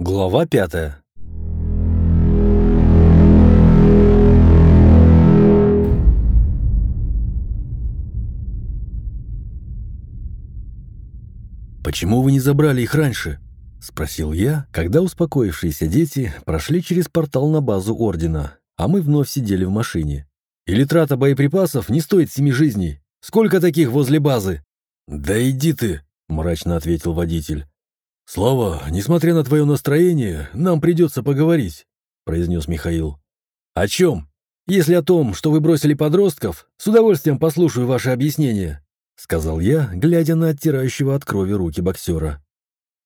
Глава пятая. «Почему вы не забрали их раньше?» — спросил я, когда успокоившиеся дети прошли через портал на базу Ордена, а мы вновь сидели в машине. «Или трата боеприпасов не стоит семи жизней? Сколько таких возле базы?» «Да иди ты!» — мрачно ответил водитель. «Слава, несмотря на твое настроение, нам придется поговорить», — произнес Михаил. «О чем? Если о том, что вы бросили подростков, с удовольствием послушаю ваши объяснения», — сказал я, глядя на оттирающего от крови руки боксера.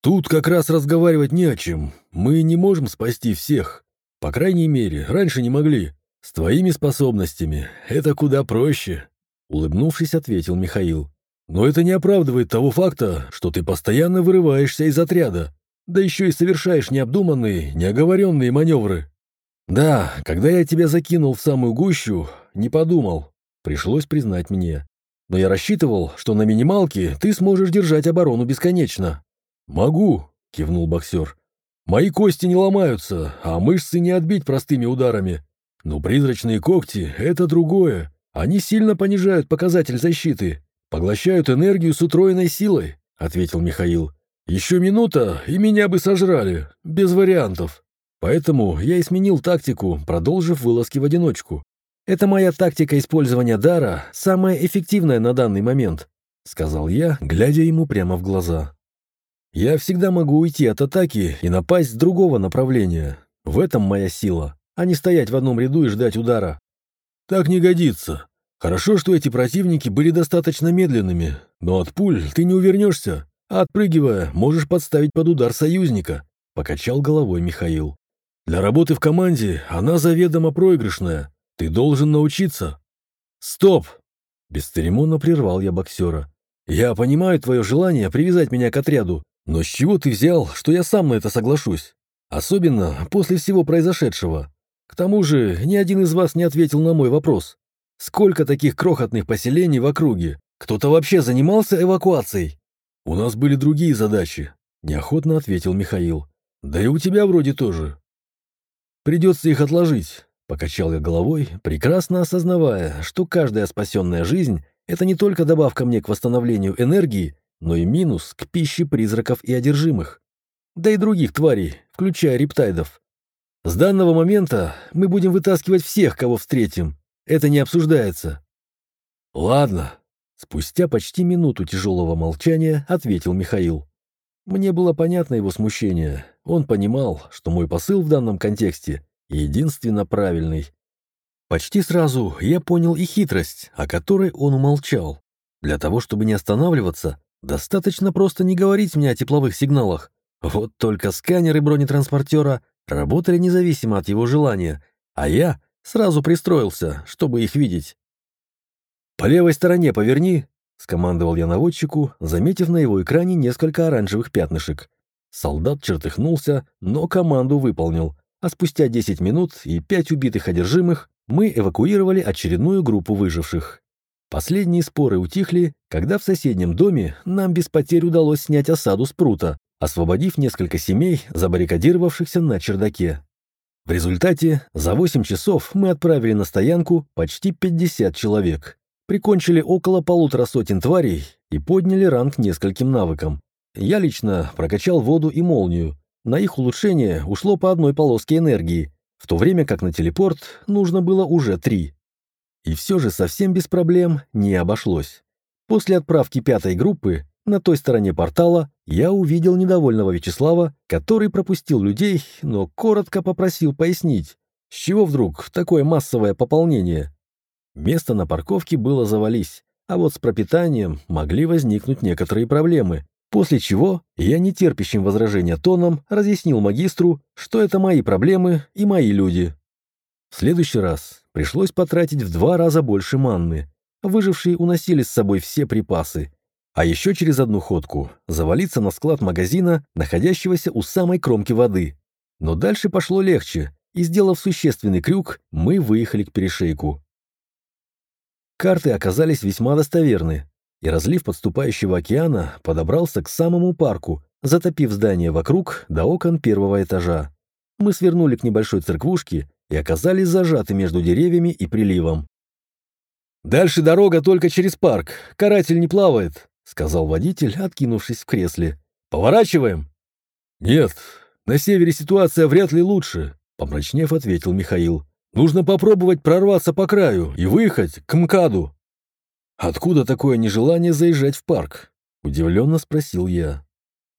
«Тут как раз разговаривать не о чем. Мы не можем спасти всех. По крайней мере, раньше не могли. С твоими способностями это куда проще», — улыбнувшись, ответил Михаил. «Но это не оправдывает того факта, что ты постоянно вырываешься из отряда, да еще и совершаешь необдуманные, неоговоренные маневры». «Да, когда я тебя закинул в самую гущу, не подумал. Пришлось признать мне. Но я рассчитывал, что на минималке ты сможешь держать оборону бесконечно». «Могу», — кивнул боксер. «Мои кости не ломаются, а мышцы не отбить простыми ударами. Но призрачные когти — это другое. Они сильно понижают показатель защиты, поглощают энергию с утроенной силой», — ответил Михаил. «Еще минута, и меня бы сожрали, без вариантов. Поэтому я и сменил тактику, продолжив вылазки в одиночку. Это моя тактика использования дара, самая эффективная на данный момент», — сказал я, глядя ему прямо в глаза. Я всегда могу уйти от атаки и напасть с другого направления. В этом моя сила, а не стоять в одном ряду и ждать удара. Так не годится. Хорошо, что эти противники были достаточно медленными, но от пуль ты не увернешься, а отпрыгивая, можешь подставить под удар союзника, покачал головой Михаил. Для работы в команде она заведомо проигрышная. Ты должен научиться. Стоп! Бесцеремонно прервал я боксера. Я понимаю твое желание привязать меня к отряду, но с чего ты взял, что я сам на это соглашусь? Особенно после всего произошедшего. К тому же ни один из вас не ответил на мой вопрос. Сколько таких крохотных поселений в округе? Кто-то вообще занимался эвакуацией? У нас были другие задачи, неохотно ответил Михаил. Да и у тебя вроде тоже. Придется их отложить, покачал я головой, прекрасно осознавая, что каждая спасенная жизнь — это не только добавка мне к восстановлению энергии, но и минус к пище призраков и одержимых. Да и других тварей, включая рептайдов. С данного момента мы будем вытаскивать всех, кого встретим. Это не обсуждается. Ладно. Спустя почти минуту тяжелого молчания ответил Михаил. Мне было понятно его смущение. Он понимал, что мой посыл в данном контексте единственно правильный. Почти сразу я понял и хитрость, о которой он умолчал. Для того, чтобы не останавливаться, Достаточно просто не говорить мне о тепловых сигналах. Вот только сканеры бронетранспортера работали независимо от его желания, а я сразу пристроился, чтобы их видеть. «По левой стороне поверни», — скомандовал я наводчику, заметив на его экране несколько оранжевых пятнышек. Солдат чертыхнулся, но команду выполнил, а спустя 10 минут и 5 убитых одержимых мы эвакуировали очередную группу выживших. Последние споры утихли, когда в соседнем доме нам без потерь удалось снять осаду с прута, освободив несколько семей, забаррикадировавшихся на чердаке. В результате за 8 часов мы отправили на стоянку почти 50 человек, прикончили около полутора сотен тварей и подняли ранг нескольким навыкам. Я лично прокачал воду и молнию. На их улучшение ушло по одной полоске энергии, в то время как на телепорт нужно было уже три. И все же совсем без проблем не обошлось. После отправки пятой группы на той стороне портала я увидел недовольного Вячеслава, который пропустил людей, но коротко попросил пояснить, с чего вдруг такое массовое пополнение. Место на парковке было завались, а вот с пропитанием могли возникнуть некоторые проблемы, после чего я нетерпящим возражения тоном разъяснил магистру, что это мои проблемы и мои люди. В следующий раз пришлось потратить в два раза больше манны. Выжившие уносили с собой все припасы. А еще через одну ходку завалиться на склад магазина, находящегося у самой кромки воды. Но дальше пошло легче, и, сделав существенный крюк, мы выехали к перешейку. Карты оказались весьма достоверны, и разлив подступающего океана подобрался к самому парку, затопив здание вокруг до окон первого этажа. Мы свернули к небольшой церквушке и оказались зажаты между деревьями и приливом. «Дальше дорога только через парк. Каратель не плавает», — сказал водитель, откинувшись в кресле. «Поворачиваем?» «Нет, на севере ситуация вряд ли лучше», — помрачнев ответил Михаил. «Нужно попробовать прорваться по краю и выехать к МКАДу». «Откуда такое нежелание заезжать в парк?» — удивленно спросил я.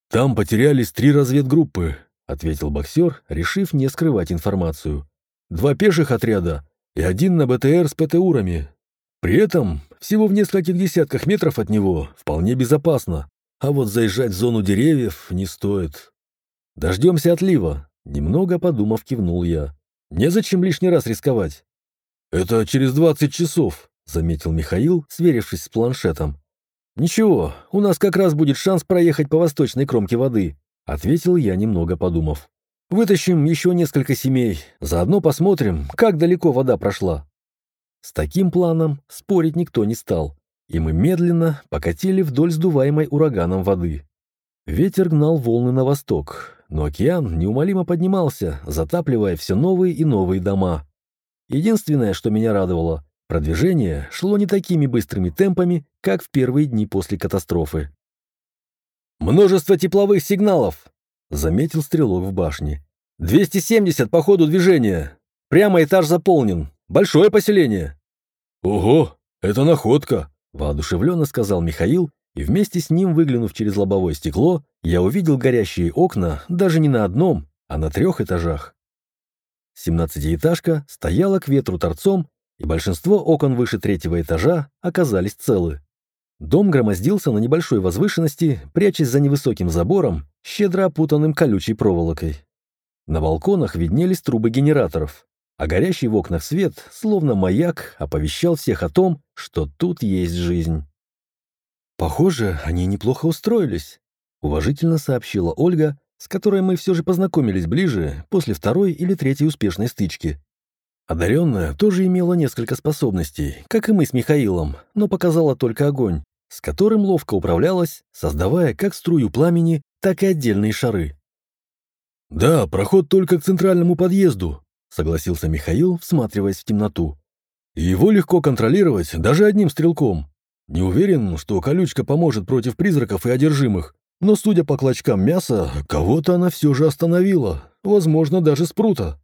«Там потерялись три разведгруппы», — ответил боксер, решив не скрывать информацию. «Два пеших отряда и один на БТР с ПТУрами. При этом всего в нескольких десятках метров от него вполне безопасно, а вот заезжать в зону деревьев не стоит. Дождемся отлива», — немного подумав, кивнул я. «Незачем лишний раз рисковать». «Это через двадцать часов», — заметил Михаил, сверившись с планшетом. «Ничего, у нас как раз будет шанс проехать по восточной кромке воды. — ответил я, немного подумав. «Вытащим еще несколько семей, заодно посмотрим, как далеко вода прошла». С таким планом спорить никто не стал, и мы медленно покатили вдоль сдуваемой ураганом воды. Ветер гнал волны на восток, но океан неумолимо поднимался, затапливая все новые и новые дома. Единственное, что меня радовало, продвижение шло не такими быстрыми темпами, как в первые дни после катастрофы. «Множество тепловых сигналов!» — заметил стрелок в башне. «270 по ходу движения. Прямо этаж заполнен. Большое поселение». «Ого, это находка!» — воодушевленно сказал Михаил, и вместе с ним, выглянув через лобовое стекло, я увидел горящие окна даже не на одном, а на трех этажах. Семнадцатиэтажка стояла к ветру торцом, и большинство окон выше третьего этажа оказались целы. Дом громоздился на небольшой возвышенности, прячась за невысоким забором, щедро опутанным колючей проволокой. На балконах виднелись трубы генераторов, а горящий в окнах свет, словно маяк, оповещал всех о том, что тут есть жизнь. «Похоже, они неплохо устроились», — уважительно сообщила Ольга, с которой мы все же познакомились ближе после второй или третьей успешной стычки. Одаренная тоже имела несколько способностей, как и мы с Михаилом, но показала только огонь, с которым ловко управлялась, создавая как струю пламени, так и отдельные шары. «Да, проход только к центральному подъезду», — согласился Михаил, всматриваясь в темноту. «Его легко контролировать даже одним стрелком. Не уверен, что колючка поможет против призраков и одержимых, но, судя по клочкам мяса, кого-то она все же остановила, возможно, даже спрута».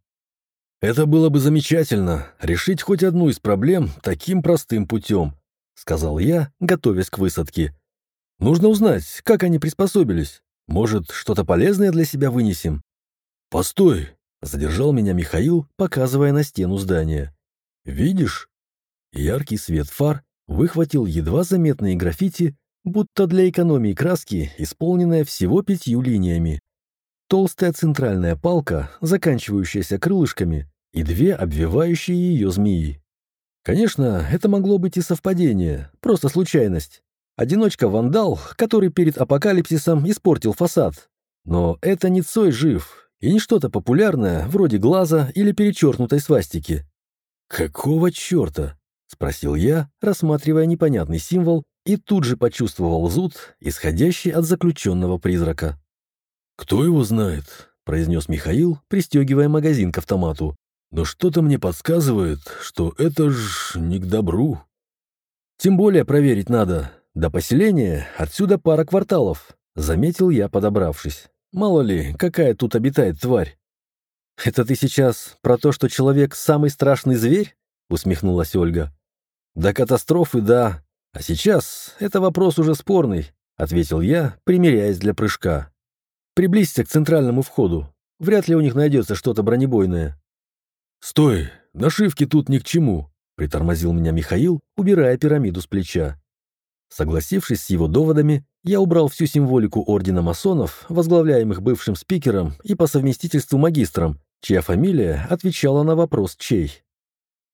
«Это было бы замечательно, решить хоть одну из проблем таким простым путем», — сказал я, готовясь к высадке. «Нужно узнать, как они приспособились. Может, что-то полезное для себя вынесем?» «Постой!» — задержал меня Михаил, показывая на стену здания. «Видишь?» Яркий свет фар выхватил едва заметные граффити, будто для экономии краски, исполненная всего пятью линиями. Толстая центральная палка, заканчивающаяся крылышками, и две обвивающие ее змеи. Конечно, это могло быть и совпадение, просто случайность. Одиночка-вандал, который перед апокалипсисом испортил фасад. Но это не Цой жив, и не что-то популярное, вроде глаза или перечеркнутой свастики. «Какого черта?» — спросил я, рассматривая непонятный символ, и тут же почувствовал зуд, исходящий от заключенного призрака. «Кто его знает?» — произнес Михаил, пристегивая магазин к автомату. Но что-то мне подсказывает, что это ж не к добру. Тем более проверить надо. До поселения отсюда пара кварталов, заметил я, подобравшись. Мало ли, какая тут обитает тварь. «Это ты сейчас про то, что человек — самый страшный зверь?» — усмехнулась Ольга. «До катастрофы, да. А сейчас это вопрос уже спорный», — ответил я, примеряясь для прыжка. «Приблизься к центральному входу. Вряд ли у них найдется что-то бронебойное». «Стой! Нашивки тут ни к чему!» — притормозил меня Михаил, убирая пирамиду с плеча. Согласившись с его доводами, я убрал всю символику Ордена масонов, возглавляемых бывшим спикером и по совместительству магистром, чья фамилия отвечала на вопрос «чей?».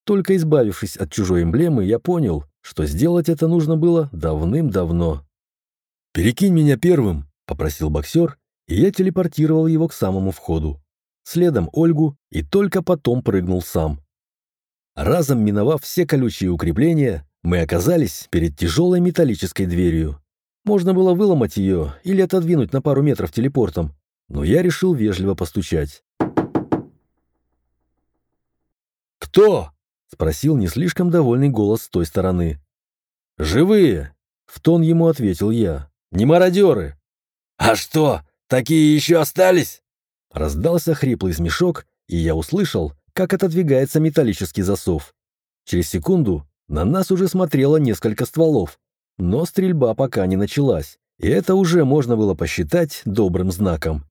Только избавившись от чужой эмблемы, я понял, что сделать это нужно было давным-давно. «Перекинь меня первым», — попросил боксер, и я телепортировал его к самому входу следом Ольгу и только потом прыгнул сам. Разом миновав все колючие укрепления, мы оказались перед тяжелой металлической дверью. Можно было выломать ее или отодвинуть на пару метров телепортом, но я решил вежливо постучать. «Кто?» — спросил не слишком довольный голос с той стороны. «Живые!» — в тон ему ответил я. «Не мародеры!» «А что, такие еще остались?» Раздался хриплый смешок, и я услышал, как отодвигается металлический засов. Через секунду на нас уже смотрело несколько стволов, но стрельба пока не началась, и это уже можно было посчитать добрым знаком.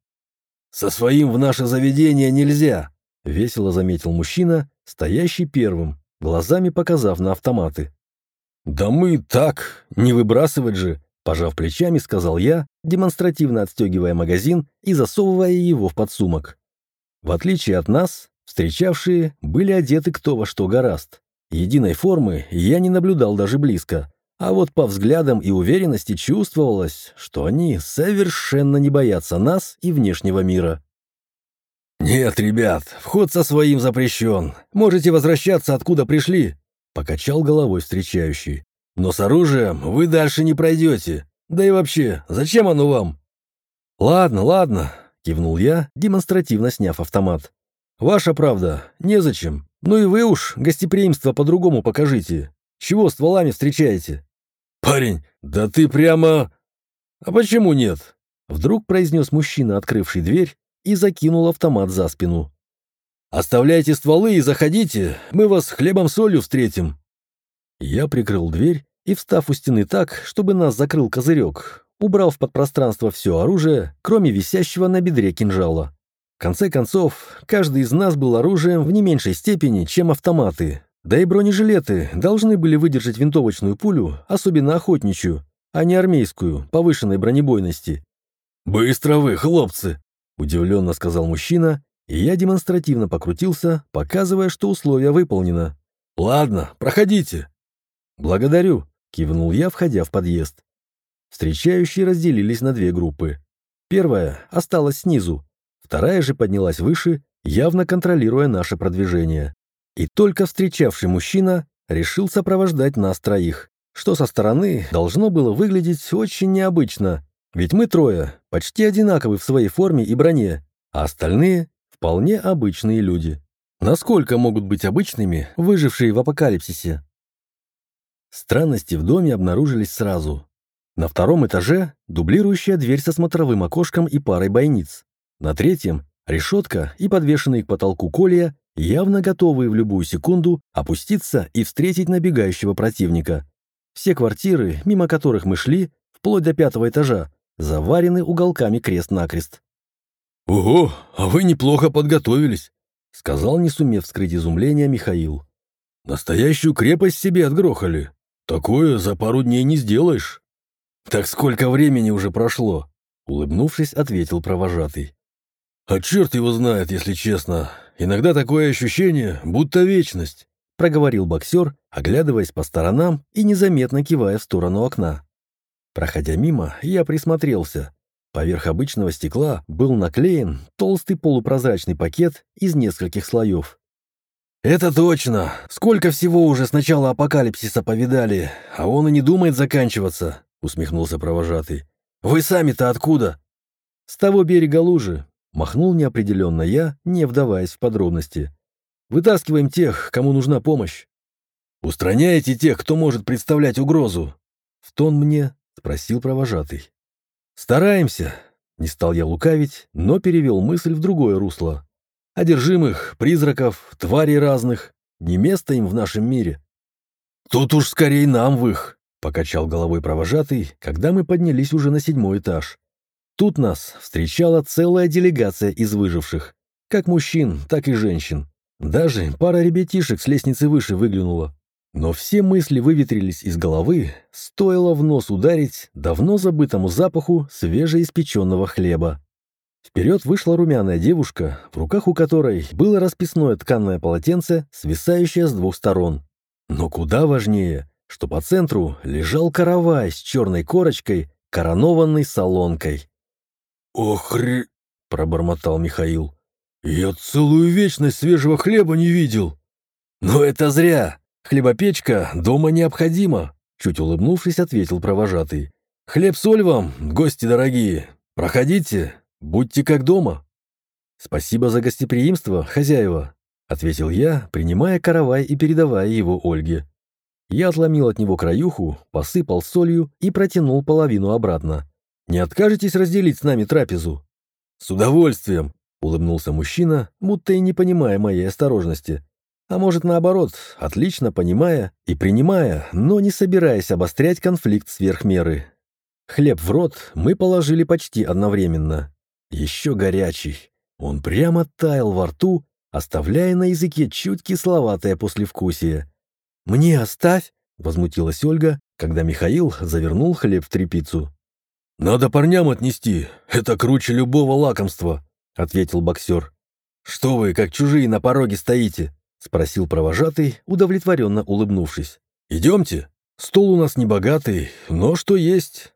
«Со своим в наше заведение нельзя», — весело заметил мужчина, стоящий первым, глазами показав на автоматы. «Да мы так, не выбрасывать же», — пожав плечами, сказал я, демонстративно отстегивая магазин и засовывая его в подсумок. В отличие от нас, встречавшие были одеты кто во что гораст. Единой формы я не наблюдал даже близко, а вот по взглядам и уверенности чувствовалось, что они совершенно не боятся нас и внешнего мира. «Нет, ребят, вход со своим запрещен. Можете возвращаться, откуда пришли», — покачал головой встречающий. «Но с оружием вы дальше не пройдете. Да и вообще, зачем оно вам?» «Ладно, ладно», — кивнул я, демонстративно сняв автомат. «Ваша правда, незачем. Ну и вы уж гостеприимство по-другому покажите. Чего стволами встречаете?» «Парень, да ты прямо...» «А почему нет?» Вдруг произнес мужчина, открывший дверь, и закинул автомат за спину. «Оставляйте стволы и заходите, мы вас хлебом-солью встретим». Я прикрыл дверь и, встав у стены так, чтобы нас закрыл козырек, убрал в подпространство все оружие, кроме висящего на бедре кинжала. В конце концов, каждый из нас был оружием в не меньшей степени, чем автоматы, да и бронежилеты должны были выдержать винтовочную пулю, особенно охотничью, а не армейскую, повышенной бронебойности. «Быстро вы, хлопцы!» – удивленно сказал мужчина, и я демонстративно покрутился, показывая, что условие выполнено. «Ладно, проходите». «Благодарю», – кивнул я, входя в подъезд. Встречающие разделились на две группы. Первая осталась снизу, вторая же поднялась выше, явно контролируя наше продвижение. И только встречавший мужчина решил сопровождать нас троих, что со стороны должно было выглядеть очень необычно, ведь мы трое почти одинаковы в своей форме и броне, а остальные — вполне обычные люди. Насколько могут быть обычными выжившие в апокалипсисе? Странности в доме обнаружились сразу. На втором этаже дублирующая дверь со смотровым окошком и парой бойниц. На третьем — решетка и подвешенные к потолку колья явно готовые в любую секунду опуститься и встретить набегающего противника. Все квартиры, мимо которых мы шли, вплоть до пятого этажа, заварены уголками крест-накрест. «Ого, а вы неплохо подготовились», — сказал, не сумев скрыть изумление, Михаил. «Настоящую крепость себе отгрохали. Такое за пару дней не сделаешь». «Так сколько времени уже прошло?» — улыбнувшись, ответил провожатый. «А черт его знает, если честно. Иногда такое ощущение, будто вечность», — проговорил боксер, оглядываясь по сторонам и незаметно кивая в сторону окна. Проходя мимо, я присмотрелся. Поверх обычного стекла был наклеен толстый полупрозрачный пакет из нескольких слоев. «Это точно! Сколько всего уже с начала апокалипсиса повидали, а он и не думает заканчиваться», — усмехнулся провожатый. «Вы сами-то откуда?» «С того берега лужи», Махнул неопределенно я, не вдаваясь в подробности. «Вытаскиваем тех, кому нужна помощь». «Устраняете тех, кто может представлять угрозу?» В тон мне спросил провожатый. «Стараемся», — не стал я лукавить, но перевел мысль в другое русло. «Одержимых, призраков, тварей разных. Не место им в нашем мире». «Тут уж скорее нам в их», — покачал головой провожатый, когда мы поднялись уже на седьмой этаж. Тут нас встречала целая делегация из выживших, как мужчин, так и женщин. Даже пара ребятишек с лестницы выше выглянула. Но все мысли выветрились из головы, стоило в нос ударить давно забытому запаху свежеиспеченного хлеба. Вперед вышла румяная девушка, в руках у которой было расписное тканное полотенце, свисающее с двух сторон. Но куда важнее, что по центру лежал каравай с черной корочкой, коронованной солонкой. «Охры!» — пробормотал Михаил. «Я целую вечность свежего хлеба не видел». «Но это зря. Хлебопечка дома необходима», — чуть улыбнувшись, ответил провожатый. Хлеб-соль вам, гости дорогие. Проходите, будьте как дома». «Спасибо за гостеприимство, хозяева», — ответил я, принимая каравай и передавая его Ольге. Я отломил от него краюху, посыпал солью и протянул половину обратно. «Не откажетесь разделить с нами трапезу?» «С удовольствием», — улыбнулся мужчина, будто и не понимая моей осторожности. А может, наоборот, отлично понимая и принимая, но не собираясь обострять конфликт сверх меры. Хлеб в рот мы положили почти одновременно. Еще горячий. Он прямо таял во рту, оставляя на языке чуть кисловатое послевкусие. «Мне оставь!» — возмутилась Ольга, когда Михаил завернул хлеб в тряпицу. «Надо парням отнести, это круче любого лакомства», — ответил боксер. «Что вы, как чужие, на пороге стоите?» — спросил провожатый, удовлетворенно улыбнувшись. «Идемте. Стол у нас небогатый, но что есть».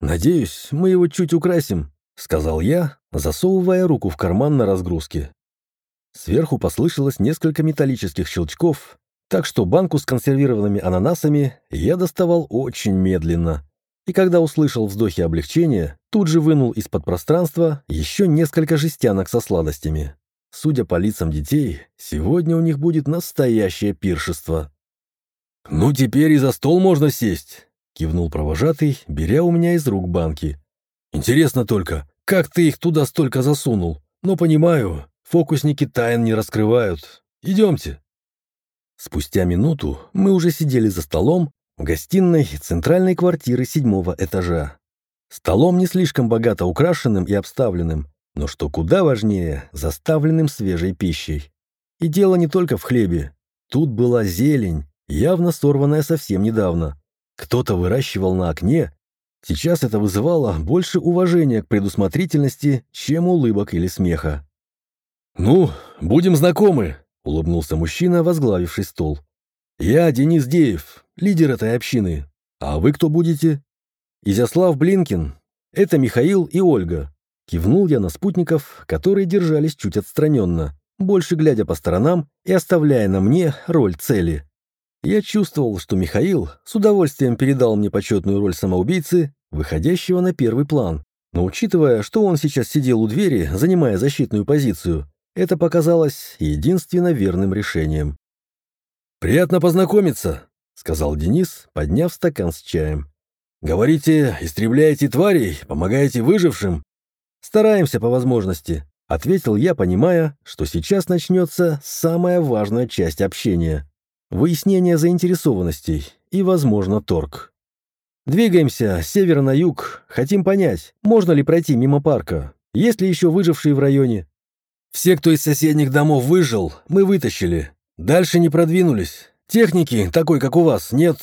«Надеюсь, мы его чуть украсим», — сказал я, засовывая руку в карман на разгрузке. Сверху послышалось несколько металлических щелчков, так что банку с консервированными ананасами я доставал очень медленно. И когда услышал вздохи облегчения, тут же вынул из-под пространства еще несколько жестянок со сладостями. Судя по лицам детей, сегодня у них будет настоящее пиршество. «Ну, теперь и за стол можно сесть», — кивнул провожатый, беря у меня из рук банки. «Интересно только, как ты их туда столько засунул? Но понимаю, фокусники тайн не раскрывают. Идемте». Спустя минуту мы уже сидели за столом гостиной центральной квартиры седьмого этажа. Столом не слишком богато украшенным и обставленным, но что куда важнее, заставленным свежей пищей. И дело не только в хлебе. Тут была зелень, явно сорванная совсем недавно. Кто-то выращивал на окне. Сейчас это вызывало больше уважения к предусмотрительности, чем улыбок или смеха. «Ну, будем знакомы», — улыбнулся мужчина, возглавивший стол. «Я Денис Деев, лидер этой общины. А вы кто будете?» «Изяслав Блинкин. Это Михаил и Ольга». Кивнул я на спутников, которые держались чуть отстраненно, больше глядя по сторонам и оставляя на мне роль цели. Я чувствовал, что Михаил с удовольствием передал мне почетную роль самоубийцы, выходящего на первый план. Но учитывая, что он сейчас сидел у двери, занимая защитную позицию, это показалось единственно верным решением. «Приятно познакомиться», — сказал Денис, подняв стакан с чаем. «Говорите, истребляете тварей, помогаете выжившим?» «Стараемся по возможности», — ответил я, понимая, что сейчас начнется самая важная часть общения выяснение заинтересованностей и, возможно, торг. Двигаемся с севера на юг, хотим понять, можно ли пройти мимо парка, есть ли еще выжившие в районе. Все, кто из соседних домов выжил, мы вытащили. Дальше не продвинулись. Техники, такой, как у вас, нет.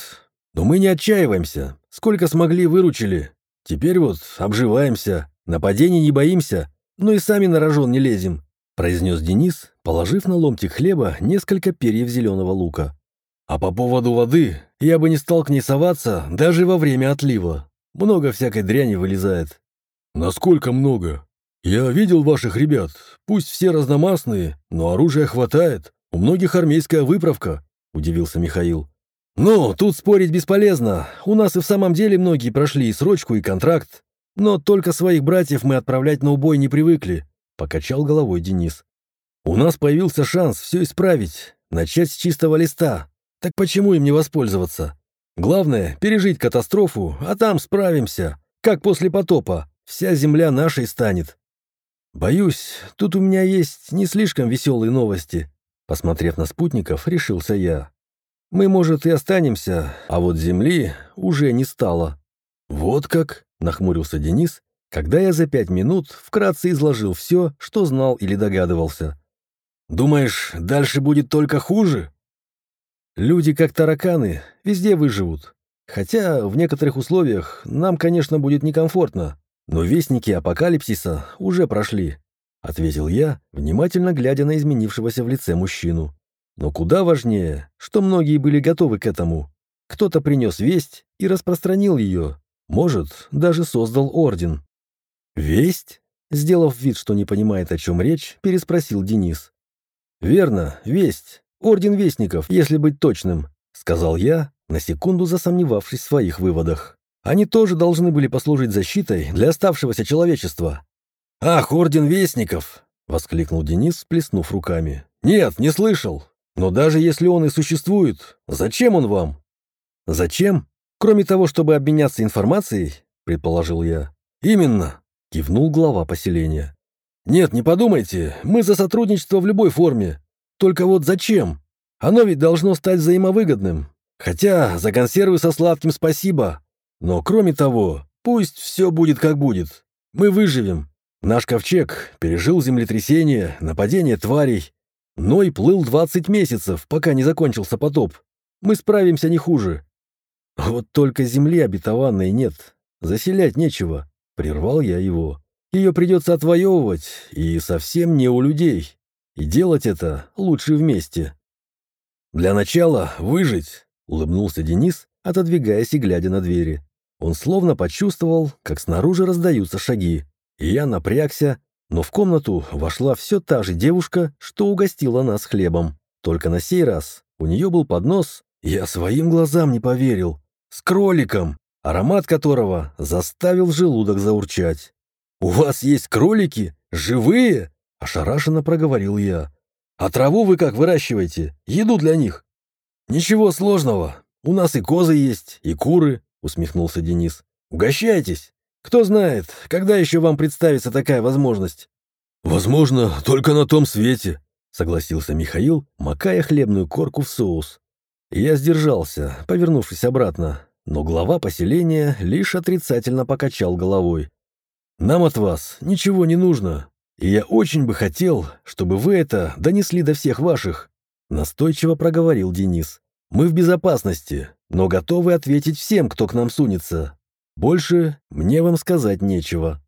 Но мы не отчаиваемся. Сколько смогли, выручили. Теперь вот обживаемся, нападений не боимся, но и сами на рожон не лезем», — произнес Денис, положив на ломтик хлеба несколько перьев зеленого лука. А по поводу воды я бы не стал к ней соваться даже во время отлива. Много всякой дряни вылезает. Насколько много? Я видел ваших ребят. Пусть все разномастные, но оружия хватает. У многих армейская выправка, удивился Михаил. «Ну, тут спорить бесполезно. У нас и в самом деле многие прошли и срочку, и контракт. Но только своих братьев мы отправлять на убой не привыкли», — покачал головой Денис. «У нас появился шанс все исправить, начать с чистого листа, так почему им не воспользоваться? Главное — пережить катастрофу, а там справимся. Как после потопа. Вся земля нашей станет. Боюсь, тут у меня есть не слишком веселые новости. Посмотрев на спутников, решился я. Мы, может, и останемся, а вот земли уже не стало. Вот как, нахмурился Денис, когда я за пять минут вкратце изложил все, что знал или догадывался. «Думаешь, дальше будет только хуже?» Люди, как тараканы, везде выживут. Хотя в некоторых условиях нам, конечно, будет некомфортно, но вестники апокалипсиса уже прошли, — ответил я, внимательно глядя на изменившегося в лице мужчину. Но куда важнее, что многие были готовы к этому. Кто-то принес весть и распространил ее, может, даже создал орден. «Весть?» — сделав вид, что не понимает, о чем речь, переспросил Денис. «Верно, весть. «Орден Вестников, если быть точным», — сказал я, на секунду засомневавшись в своих выводах. Они тоже должны были послужить защитой для оставшегося человечества. «Ах, Орден Вестников!» — воскликнул Денис, сплеснув руками. «Нет, не слышал. Но даже если он и существует, зачем он вам?» «Зачем? Кроме того, чтобы обменяться информацией?» — предположил я. «Именно!» — кивнул глава поселения. «Нет, не подумайте, мы за сотрудничество в любой форме. Только вот зачем? Оно ведь должно стать взаимовыгодным. Хотя за консервы со сладким спасибо. Но кроме того, пусть все будет как будет. Мы выживем. Наш ковчег пережил землетрясение, нападение тварей. Ной плыл 20 месяцев, пока не закончился потоп. Мы справимся не хуже. Вот только земли обетованной нет. Заселять нечего. Прервал я его. Ее придется отвоевывать, и совсем не у людей. И делать это лучше вместе. Для начала выжить, улыбнулся Денис, отодвигаясь и глядя на двери. Он словно почувствовал, как снаружи раздаются шаги. Я напрягся, но в комнату вошла все та же девушка, что угостила нас хлебом. Только на сей раз у нее был поднос, я своим глазам не поверил, с кроликом, аромат которого заставил желудок заурчать. «У вас есть кролики? Живые?» – ошарашенно проговорил я. «А траву вы как выращиваете? Еду для них?» «Ничего сложного. У нас и козы есть, и куры», – усмехнулся Денис. «Угощайтесь. Кто знает, когда еще вам представится такая возможность?» «Возможно, только на том свете», — согласился Михаил, макая хлебную корку в соус. Я сдержался, повернувшись обратно, но глава поселения лишь отрицательно покачал головой. «Нам от вас ничего не нужно, и я очень бы хотел, чтобы вы это донесли до всех ваших», настойчиво проговорил Денис. «Мы в безопасности, но готовы ответить всем, кто к нам сунется. Больше мне вам сказать нечего».